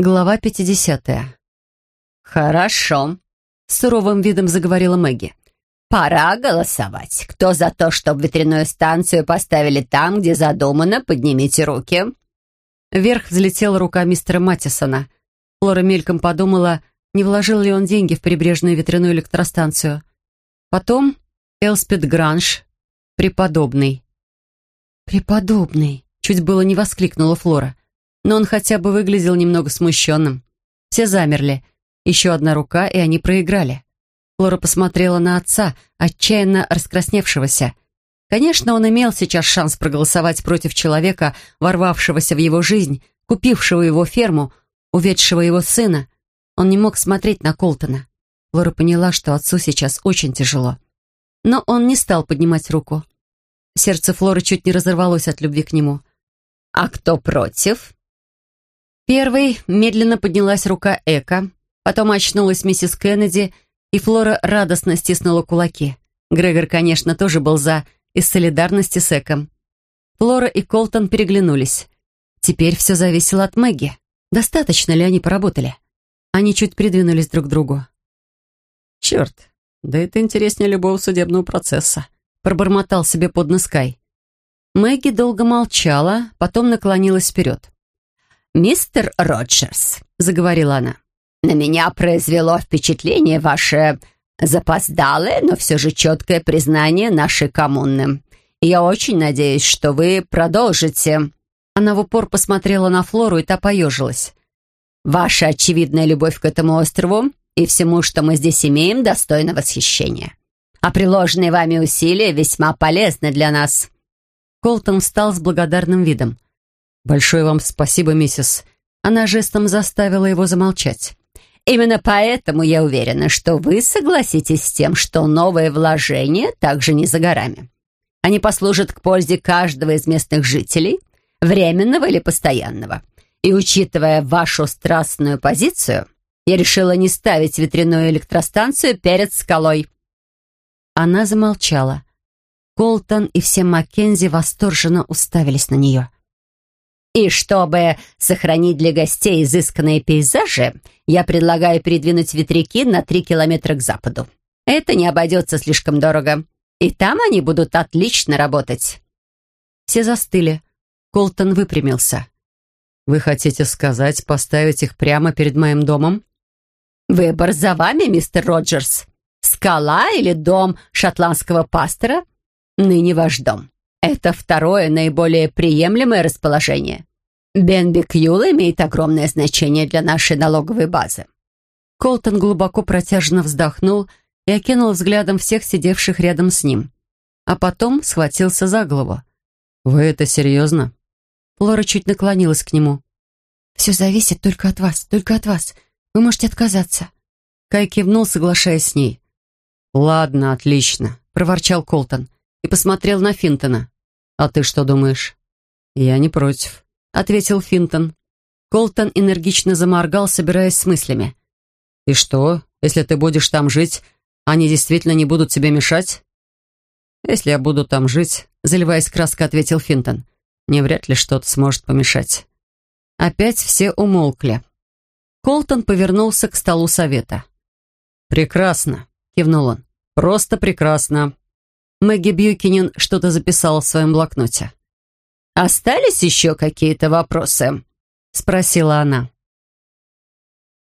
Глава 50. «Хорошо», — с суровым видом заговорила Мэгги. «Пора голосовать. Кто за то, чтобы ветряную станцию поставили там, где задумано, поднимите руки». Вверх взлетела рука мистера Маттисона. Флора мельком подумала, не вложил ли он деньги в прибрежную ветряную электростанцию. Потом Элспет Гранж, преподобный. «Преподобный!» — чуть было не воскликнула Флора но он хотя бы выглядел немного смущенным. Все замерли. Еще одна рука, и они проиграли. Флора посмотрела на отца, отчаянно раскрасневшегося. Конечно, он имел сейчас шанс проголосовать против человека, ворвавшегося в его жизнь, купившего его ферму, уведшего его сына. Он не мог смотреть на Колтона. Флора поняла, что отцу сейчас очень тяжело. Но он не стал поднимать руку. Сердце Флоры чуть не разорвалось от любви к нему. «А кто против?» Первой медленно поднялась рука Эка, потом очнулась миссис Кеннеди, и Флора радостно стиснула кулаки. Грегор, конечно, тоже был за, из солидарности с Эком. Флора и Колтон переглянулись. Теперь все зависело от Мэгги. Достаточно ли они поработали? Они чуть придвинулись друг к другу. «Черт, да это интереснее любого судебного процесса», пробормотал себе под нос Кай. Мэгги долго молчала, потом наклонилась вперед. «Мистер Роджерс», — заговорила она, — «на меня произвело впечатление ваше запоздалое, но все же четкое признание нашей коммуны. Я очень надеюсь, что вы продолжите». Она в упор посмотрела на Флору, и та поежилась. «Ваша очевидная любовь к этому острову и всему, что мы здесь имеем, достойна восхищения. А приложенные вами усилия весьма полезны для нас». Колтон встал с благодарным видом. «Большое вам спасибо, миссис». Она жестом заставила его замолчать. «Именно поэтому я уверена, что вы согласитесь с тем, что новые вложения также не за горами. Они послужат к пользе каждого из местных жителей, временного или постоянного. И учитывая вашу страстную позицию, я решила не ставить ветряную электростанцию перед скалой». Она замолчала. Колтон и все Маккензи восторженно уставились на нее. И чтобы сохранить для гостей изысканные пейзажи, я предлагаю передвинуть ветряки на три километра к западу. Это не обойдется слишком дорого. И там они будут отлично работать». Все застыли. Колтон выпрямился. «Вы хотите сказать, поставить их прямо перед моим домом?» «Выбор за вами, мистер Роджерс. Скала или дом шотландского пастора? Ныне ваш дом. Это второе наиболее приемлемое расположение. Бенби Кьюл имеет огромное значение для нашей налоговой базы». Колтон глубоко протяжно вздохнул и окинул взглядом всех сидевших рядом с ним. А потом схватился за голову. «Вы это серьезно?» Флора чуть наклонилась к нему. «Все зависит только от вас, только от вас. Вы можете отказаться». Кай кивнул, соглашаясь с ней. «Ладно, отлично», — проворчал Колтон и посмотрел на Финтона. «А ты что думаешь?» «Я не против», — ответил Финтон. Колтон энергично заморгал, собираясь с мыслями. «И что, если ты будешь там жить, они действительно не будут тебе мешать?» «Если я буду там жить», — заливаясь краской, ответил Финтон, «мне вряд ли что-то сможет помешать». Опять все умолкли. Колтон повернулся к столу совета. «Прекрасно», — кивнул он. «Просто прекрасно». Мэгги Бьюкинин что-то записала в своем блокноте. «Остались еще какие-то вопросы?» — спросила она.